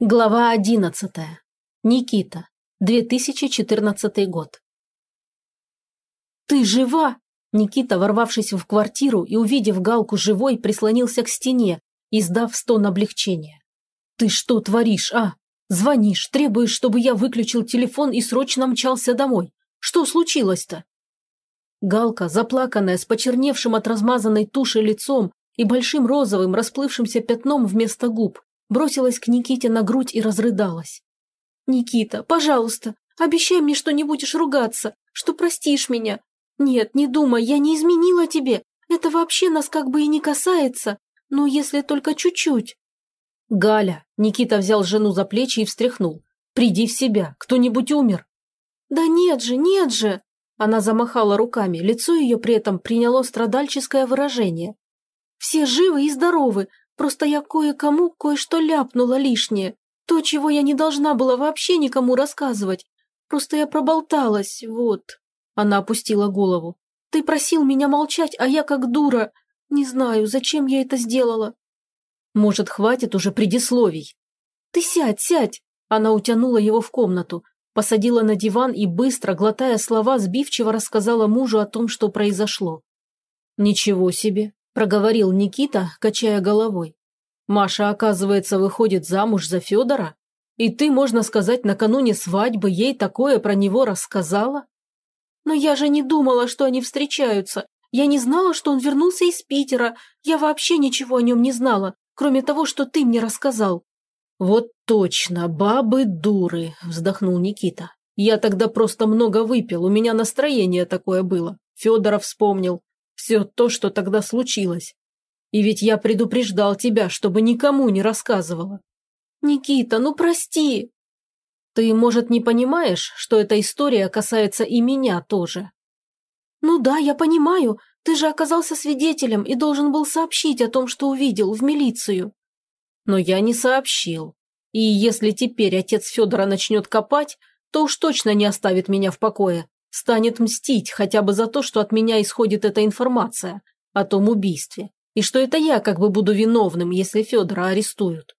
Глава 11. Никита. 2014 год. «Ты жива?» Никита, ворвавшись в квартиру и увидев Галку живой, прислонился к стене, издав стон облегчения. «Ты что творишь, а? Звонишь, требуешь, чтобы я выключил телефон и срочно мчался домой. Что случилось-то?» Галка, заплаканная, с почерневшим от размазанной туши лицом и большим розовым расплывшимся пятном вместо губ, бросилась к Никите на грудь и разрыдалась. «Никита, пожалуйста, обещай мне, что не будешь ругаться, что простишь меня. Нет, не думай, я не изменила тебе, это вообще нас как бы и не касается, но если только чуть-чуть». «Галя», Никита взял жену за плечи и встряхнул. «Приди в себя, кто-нибудь умер». «Да нет же, нет же!» Она замахала руками, лицо ее при этом приняло страдальческое выражение. «Все живы и здоровы, Просто я кое-кому кое-что ляпнула лишнее. То, чего я не должна была вообще никому рассказывать. Просто я проболталась, вот». Она опустила голову. «Ты просил меня молчать, а я как дура. Не знаю, зачем я это сделала». «Может, хватит уже предисловий?» «Ты сядь, сядь!» Она утянула его в комнату, посадила на диван и быстро, глотая слова, сбивчиво рассказала мужу о том, что произошло. «Ничего себе! Проговорил Никита, качая головой. Маша, оказывается, выходит замуж за Федора? И ты, можно сказать, накануне свадьбы ей такое про него рассказала? Но я же не думала, что они встречаются. Я не знала, что он вернулся из Питера. Я вообще ничего о нем не знала, кроме того, что ты мне рассказал. Вот точно, бабы дуры, вздохнул Никита. Я тогда просто много выпил, у меня настроение такое было. Федора вспомнил. Все то, что тогда случилось. И ведь я предупреждал тебя, чтобы никому не рассказывала. Никита, ну прости. Ты, может, не понимаешь, что эта история касается и меня тоже? Ну да, я понимаю. Ты же оказался свидетелем и должен был сообщить о том, что увидел, в милицию. Но я не сообщил. И если теперь отец Федора начнет копать, то уж точно не оставит меня в покое. Станет мстить хотя бы за то, что от меня исходит эта информация о том убийстве, и что это я как бы буду виновным, если Федора арестуют.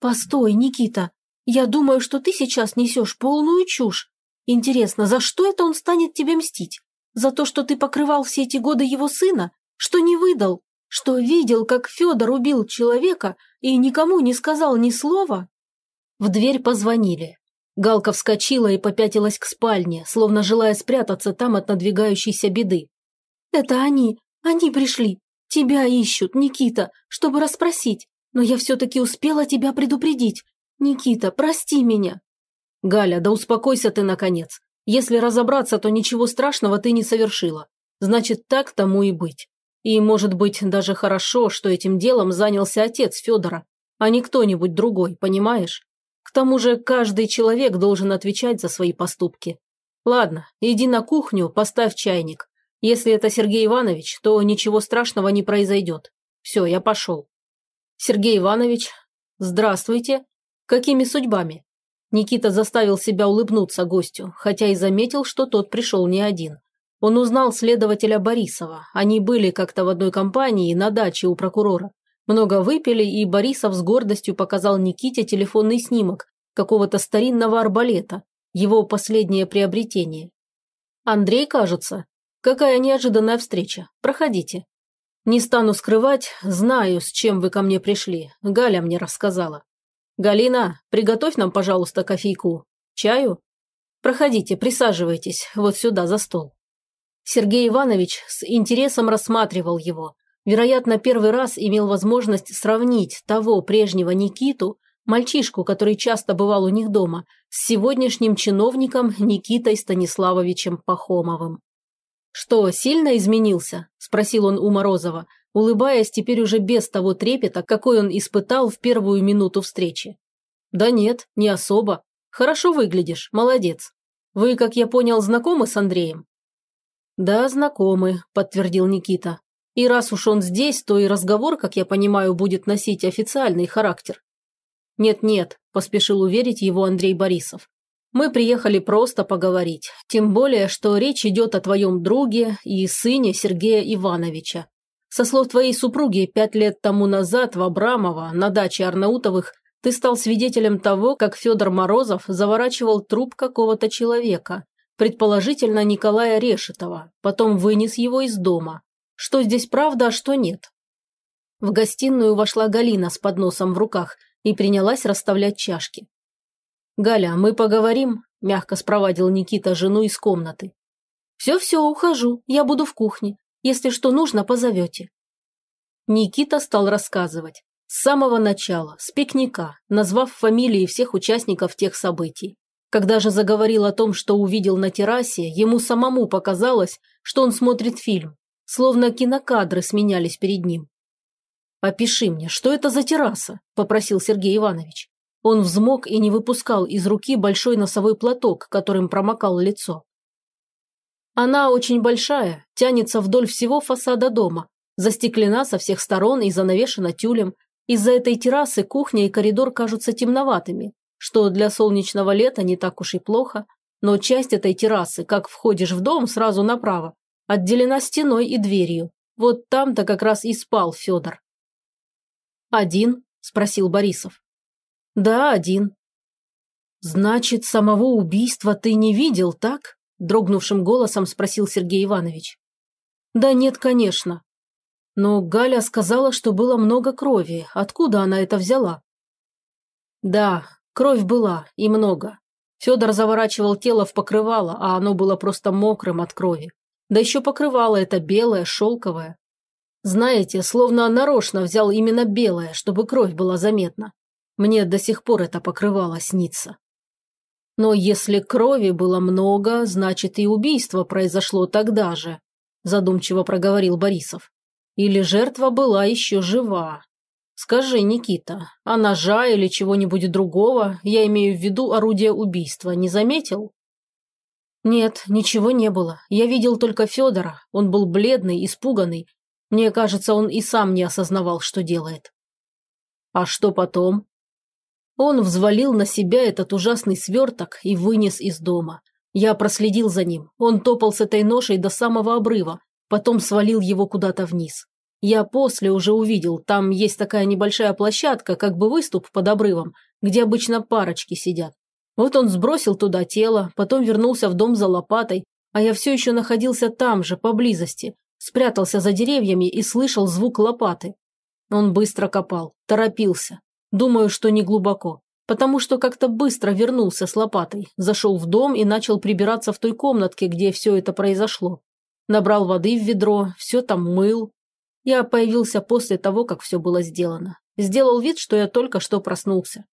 Постой, Никита, я думаю, что ты сейчас несешь полную чушь. Интересно, за что это он станет тебе мстить? За то, что ты покрывал все эти годы его сына? Что не выдал? Что видел, как Федор убил человека и никому не сказал ни слова? В дверь позвонили. Галка вскочила и попятилась к спальне, словно желая спрятаться там от надвигающейся беды. «Это они! Они пришли! Тебя ищут, Никита, чтобы расспросить, но я все-таки успела тебя предупредить. Никита, прости меня!» «Галя, да успокойся ты, наконец. Если разобраться, то ничего страшного ты не совершила. Значит, так тому и быть. И, может быть, даже хорошо, что этим делом занялся отец Федора, а не кто-нибудь другой, понимаешь? К тому же каждый человек должен отвечать за свои поступки. Ладно, иди на кухню, поставь чайник. Если это Сергей Иванович, то ничего страшного не произойдет. Все, я пошел. Сергей Иванович, здравствуйте. Какими судьбами? Никита заставил себя улыбнуться гостю, хотя и заметил, что тот пришел не один. Он узнал следователя Борисова. Они были как-то в одной компании на даче у прокурора. Много выпили, и Борисов с гордостью показал Никите телефонный снимок какого-то старинного арбалета, его последнее приобретение. «Андрей, кажется? Какая неожиданная встреча. Проходите». «Не стану скрывать, знаю, с чем вы ко мне пришли. Галя мне рассказала. Галина, приготовь нам, пожалуйста, кофейку. Чаю? Проходите, присаживайтесь, вот сюда, за стол». Сергей Иванович с интересом рассматривал его, Вероятно, первый раз имел возможность сравнить того прежнего Никиту, мальчишку, который часто бывал у них дома, с сегодняшним чиновником Никитой Станиславовичем Пахомовым. «Что, сильно изменился?» – спросил он у Морозова, улыбаясь теперь уже без того трепета, какой он испытал в первую минуту встречи. «Да нет, не особо. Хорошо выглядишь, молодец. Вы, как я понял, знакомы с Андреем?» «Да, знакомы», – подтвердил Никита. И раз уж он здесь, то и разговор, как я понимаю, будет носить официальный характер. Нет-нет, поспешил уверить его Андрей Борисов. Мы приехали просто поговорить, тем более, что речь идет о твоем друге и сыне Сергея Ивановича. Со слов твоей супруги, пять лет тому назад в Абрамово, на даче Арнаутовых, Ты стал свидетелем того, как Федор Морозов заворачивал труп какого-то человека, предположительно Николая Решетова, потом вынес его из дома. Что здесь правда, а что нет? В гостиную вошла Галина с подносом в руках и принялась расставлять чашки. «Галя, мы поговорим?» – мягко спровадил Никита жену из комнаты. «Все-все, ухожу, я буду в кухне. Если что нужно, позовете». Никита стал рассказывать. С самого начала, с пикника, назвав фамилии всех участников тех событий. Когда же заговорил о том, что увидел на террасе, ему самому показалось, что он смотрит фильм, словно кинокадры сменялись перед ним. «Опиши мне, что это за терраса?» – попросил Сергей Иванович. Он взмок и не выпускал из руки большой носовой платок, которым промокал лицо. Она очень большая, тянется вдоль всего фасада дома, застеклена со всех сторон и занавешена тюлем. Из-за этой террасы кухня и коридор кажутся темноватыми, что для солнечного лета не так уж и плохо, но часть этой террасы, как входишь в дом сразу направо, отделена стеной и дверью. Вот там-то как раз и спал Федор. «Один?» – спросил Борисов. «Да, один». «Значит, самого убийства ты не видел, так?» – дрогнувшим голосом спросил Сергей Иванович. «Да нет, конечно. Но Галя сказала, что было много крови. Откуда она это взяла?» «Да, кровь была, и много. Федор заворачивал тело в покрывало, а оно было просто мокрым от крови. Да еще покрывало это белое, шелковое. Знаете, словно нарочно взял именно белое, чтобы кровь была заметна. Мне до сих пор это покрывало снится. Но если крови было много, значит и убийство произошло тогда же, задумчиво проговорил Борисов. Или жертва была еще жива. Скажи, Никита, а ножа или чего-нибудь другого, я имею в виду орудие убийства, не заметил? Нет, ничего не было. Я видел только Федора. Он был бледный, испуганный, мне кажется, он и сам не осознавал, что делает. А что потом? Он взвалил на себя этот ужасный сверток и вынес из дома. Я проследил за ним. Он топал с этой ношей до самого обрыва, потом свалил его куда-то вниз. Я после уже увидел, там есть такая небольшая площадка, как бы выступ под обрывом, где обычно парочки сидят. Вот он сбросил туда тело, потом вернулся в дом за лопатой, а я все еще находился там же, поблизости, Спрятался за деревьями и слышал звук лопаты. Он быстро копал, торопился. Думаю, что не глубоко. Потому что как-то быстро вернулся с лопатой, зашел в дом и начал прибираться в той комнатке, где все это произошло. Набрал воды в ведро, все там мыл. Я появился после того, как все было сделано. Сделал вид, что я только что проснулся.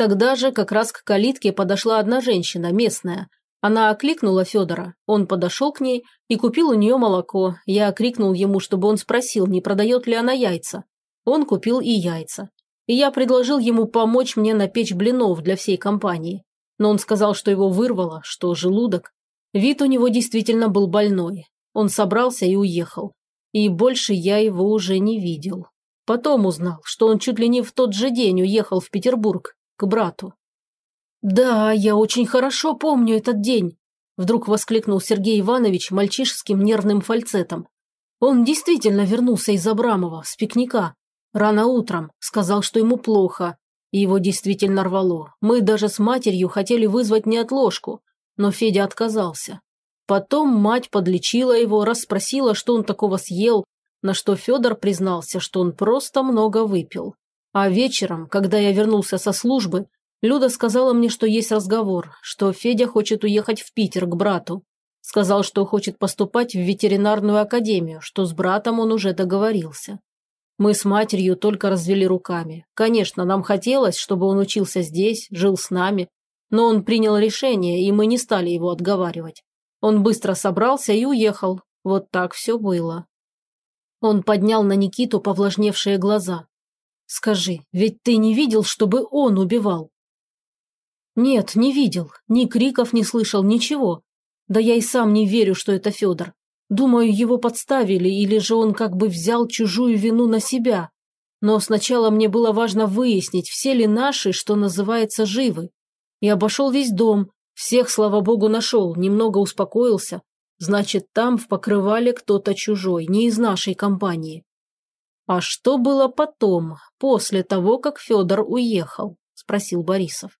Тогда же как раз к калитке подошла одна женщина, местная, она окликнула Федора. Он подошел к ней и купил у нее молоко. Я окрикнул ему, чтобы он спросил, не продает ли она яйца. Он купил и яйца. И я предложил ему помочь мне напечь блинов для всей компании. Но он сказал, что его вырвало, что желудок. Вид у него действительно был больной. Он собрался и уехал. И больше я его уже не видел. Потом узнал, что он чуть ли не в тот же день уехал в Петербург к брату. «Да, я очень хорошо помню этот день», – вдруг воскликнул Сергей Иванович мальчишеским нервным фальцетом. «Он действительно вернулся из Абрамова, с пикника. Рано утром, сказал, что ему плохо. И его действительно рвало. Мы даже с матерью хотели вызвать неотложку, но Федя отказался. Потом мать подлечила его, расспросила, что он такого съел, на что Федор признался, что он просто много выпил. А вечером, когда я вернулся со службы, Люда сказала мне, что есть разговор, что Федя хочет уехать в Питер к брату. Сказал, что хочет поступать в ветеринарную академию, что с братом он уже договорился. Мы с матерью только развели руками. Конечно, нам хотелось, чтобы он учился здесь, жил с нами, но он принял решение, и мы не стали его отговаривать. Он быстро собрался и уехал. Вот так все было. Он поднял на Никиту повлажневшие глаза. «Скажи, ведь ты не видел, чтобы он убивал?» «Нет, не видел. Ни криков не слышал, ничего. Да я и сам не верю, что это Федор. Думаю, его подставили, или же он как бы взял чужую вину на себя. Но сначала мне было важно выяснить, все ли наши, что называется, живы. Я обошел весь дом, всех, слава богу, нашел, немного успокоился. Значит, там в покрывале кто-то чужой, не из нашей компании. «А что было потом, после того, как Федор уехал?» – спросил Борисов.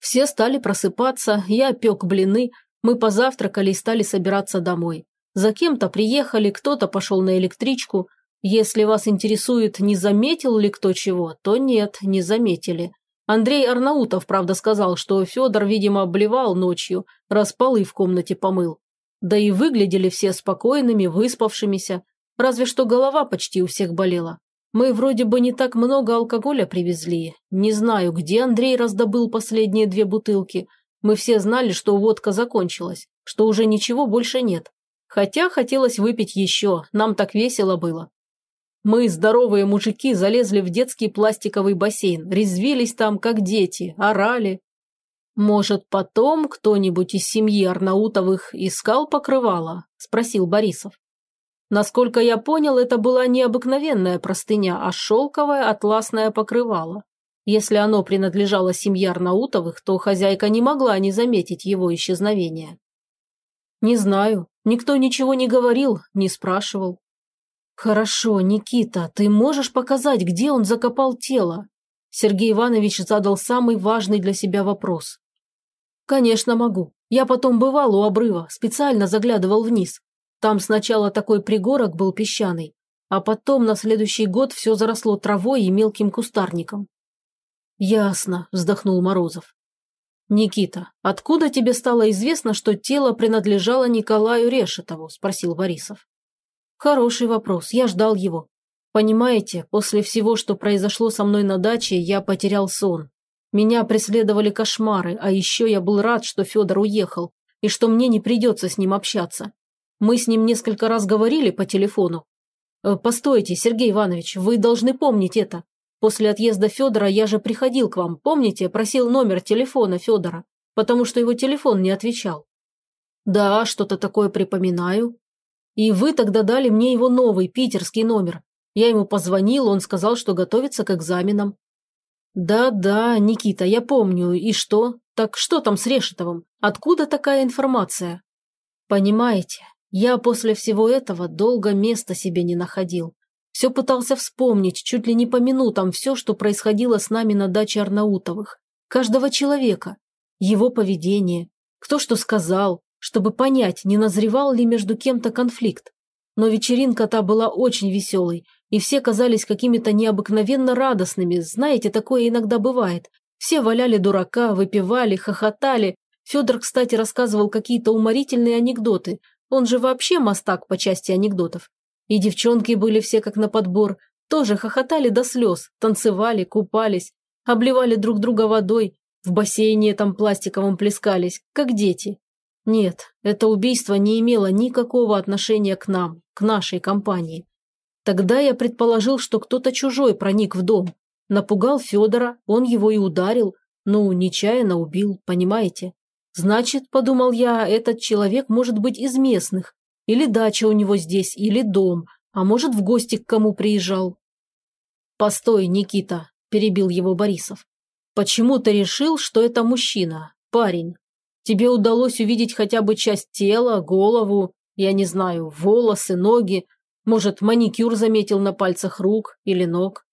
Все стали просыпаться, я пек блины, мы позавтракали и стали собираться домой. За кем-то приехали, кто-то пошел на электричку. Если вас интересует, не заметил ли кто чего, то нет, не заметили. Андрей Арнаутов, правда, сказал, что Федор, видимо, обливал ночью, раз полы в комнате помыл. Да и выглядели все спокойными, выспавшимися, разве что голова почти у всех болела. Мы вроде бы не так много алкоголя привезли. Не знаю, где Андрей раздобыл последние две бутылки. Мы все знали, что водка закончилась, что уже ничего больше нет. Хотя хотелось выпить еще, нам так весело было. Мы, здоровые мужики, залезли в детский пластиковый бассейн, резвились там, как дети, орали. «Может, потом кто-нибудь из семьи Арнаутовых искал покрывало?» – спросил Борисов. Насколько я понял, это была не обыкновенная простыня, а шелковое атласное покрывало. Если оно принадлежало семье Арнаутовых, то хозяйка не могла не заметить его исчезновения. Не знаю, никто ничего не говорил, не спрашивал. Хорошо, Никита, ты можешь показать, где он закопал тело? Сергей Иванович задал самый важный для себя вопрос. Конечно, могу. Я потом бывал у обрыва, специально заглядывал вниз. Там сначала такой пригорок был песчаный, а потом на следующий год все заросло травой и мелким кустарником. «Ясно», – вздохнул Морозов. «Никита, откуда тебе стало известно, что тело принадлежало Николаю Решетову?» – спросил Борисов. «Хороший вопрос, я ждал его. Понимаете, после всего, что произошло со мной на даче, я потерял сон. Меня преследовали кошмары, а еще я был рад, что Федор уехал, и что мне не придется с ним общаться. Мы с ним несколько раз говорили по телефону. Э, постойте, Сергей Иванович, вы должны помнить это. После отъезда Федора я же приходил к вам, помните, просил номер телефона Федора, потому что его телефон не отвечал. Да, что-то такое припоминаю. И вы тогда дали мне его новый, питерский номер. Я ему позвонил, он сказал, что готовится к экзаменам. Да-да, Никита, я помню. И что? Так что там с Решетовым? Откуда такая информация? Понимаете, я после всего этого долго места себе не находил. Все пытался вспомнить, чуть ли не по минутам, все, что происходило с нами на даче Арнаутовых. Каждого человека. Его поведение. Кто что сказал, чтобы понять, не назревал ли между кем-то конфликт. Но вечеринка та была очень веселой, и все казались какими-то необыкновенно радостными. Знаете, такое иногда бывает. Все валяли дурака, выпивали, хохотали. Федор, кстати, рассказывал какие-то уморительные анекдоты, он же вообще мастак по части анекдотов. И девчонки были все как на подбор, тоже хохотали до слез, танцевали, купались, обливали друг друга водой, в бассейне там пластиковом плескались, как дети. Нет, это убийство не имело никакого отношения к нам, к нашей компании. Тогда я предположил, что кто-то чужой проник в дом. Напугал Федора, он его и ударил, ну, нечаянно убил, понимаете? Значит, подумал я, этот человек может быть из местных. Или дача у него здесь, или дом, а может, в гости к кому приезжал. «Постой, Никита», – перебил его Борисов. «Почему ты решил, что это мужчина, парень? Тебе удалось увидеть хотя бы часть тела, голову, я не знаю, волосы, ноги, может, маникюр заметил на пальцах рук или ног?»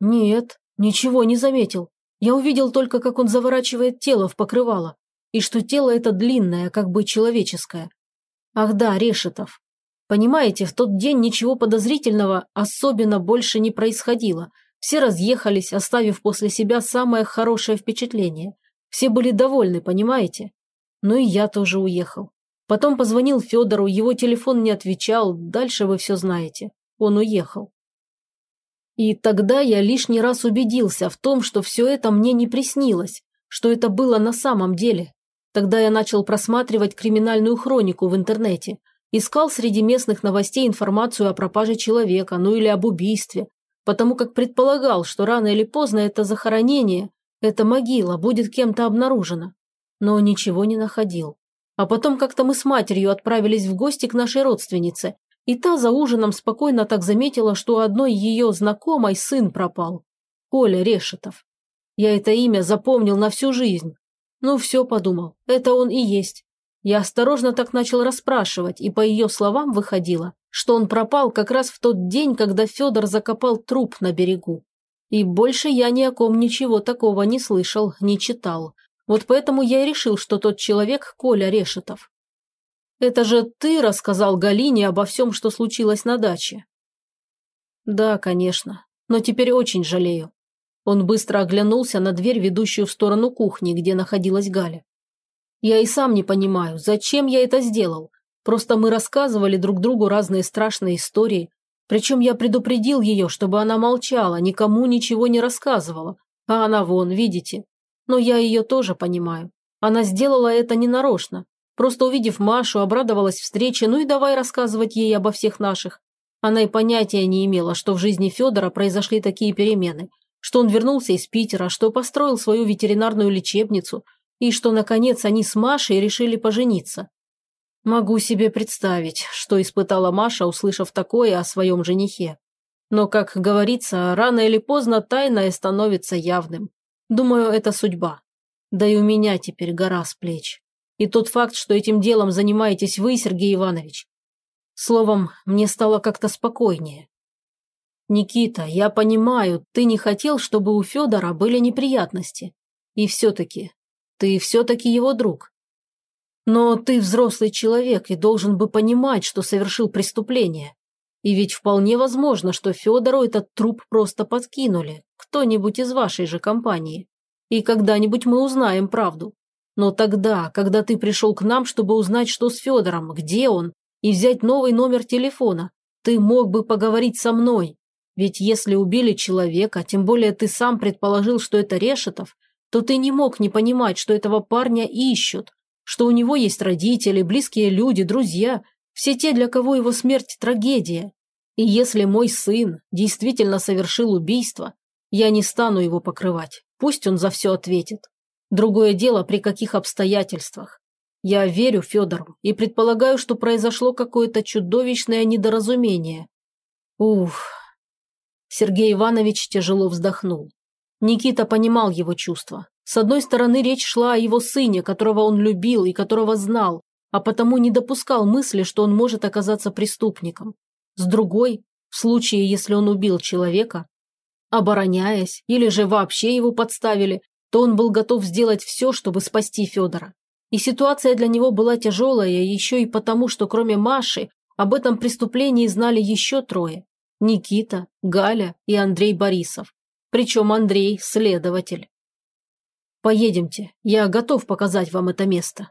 «Нет, ничего не заметил. Я увидел только, как он заворачивает тело в покрывало и что тело это длинное, как бы человеческое. Ах да, Решетов. Понимаете, в тот день ничего подозрительного особенно больше не происходило. Все разъехались, оставив после себя самое хорошее впечатление. Все были довольны, понимаете? Ну и я тоже уехал. Потом позвонил Федору, его телефон не отвечал, дальше вы все знаете. Он уехал. И тогда я лишний раз убедился в том, что все это мне не приснилось, что это было на самом деле, Тогда я начал просматривать криминальную хронику в интернете. Искал среди местных новостей информацию о пропаже человека, ну или об убийстве, потому как предполагал, что рано или поздно это захоронение, эта могила будет кем-то обнаружена. Но ничего не находил. А потом как-то мы с матерью отправились в гости к нашей родственнице, и та за ужином спокойно так заметила, что у одной ее знакомой сын пропал. Коля Решетов. Я это имя запомнил на всю жизнь. Ну все, подумал, это он и есть. Я осторожно так начал расспрашивать, и по ее словам выходило, что он пропал как раз в тот день, когда Федор закопал труп на берегу. И больше я ни о ком ничего такого не слышал, не читал. Вот поэтому я и решил, что тот человек Коля Решетов. Это же ты рассказал Галине обо всем, что случилось на даче. Да, конечно, но теперь очень жалею. Он быстро оглянулся на дверь, ведущую в сторону кухни, где находилась Галя. Я и сам не понимаю, зачем я это сделал. Просто мы рассказывали друг другу разные страшные истории. Причем я предупредил ее, чтобы она молчала, никому ничего не рассказывала. А она вон, видите. Но я ее тоже понимаю. Она сделала это ненарочно. Просто увидев Машу, обрадовалась встрече, ну и давай рассказывать ей обо всех наших. Она и понятия не имела, что в жизни Федора произошли такие перемены, что он вернулся из Питера, что построил свою ветеринарную лечебницу, и что, наконец, они с Машей решили пожениться. Могу себе представить, что испытала Маша, услышав такое о своем женихе. Но, как говорится, рано или поздно тайное становится явным. Думаю, это судьба. Да и у меня теперь гора с плеч. И тот факт, что этим делом занимаетесь вы, Сергей Иванович. Словом, мне стало как-то спокойнее. Никита, я понимаю, ты не хотел, чтобы у Федора были неприятности. И все-таки ты все-таки его друг. Но ты взрослый человек и должен бы понимать, что совершил преступление. И ведь вполне возможно, что Федору этот труп просто подкинули, кто-нибудь из вашей же компании. И когда-нибудь мы узнаем правду. Но тогда, когда ты пришел к нам, чтобы узнать, что с Федором, где он, и взять новый номер телефона, ты мог бы поговорить со мной. Ведь если убили человека, тем более ты сам предположил, что это Решетов, то ты не мог не понимать, что этого парня ищут, что у него есть родители, близкие люди, друзья, все те, для кого его смерть – трагедия. И если мой сын действительно совершил убийство, я не стану его покрывать, пусть он за все ответит. Другое дело, при каких обстоятельствах. Я верю Федору и предполагаю, что произошло какое-то чудовищное недоразумение. Ух. Сергей Иванович тяжело вздохнул. Никита понимал его чувства. С одной стороны, речь шла о его сыне, которого он любил и которого знал, а потому не допускал мысли, что он может оказаться преступником. С другой, в случае, если он убил человека, обороняясь или же вообще его подставили, то он был готов сделать все, чтобы спасти Федора. И ситуация для него была тяжелая еще и потому, что кроме Маши об этом преступлении знали еще трое – Никита, Галя и Андрей Борисов. Причем Андрей – следователь. «Поедемте, я готов показать вам это место.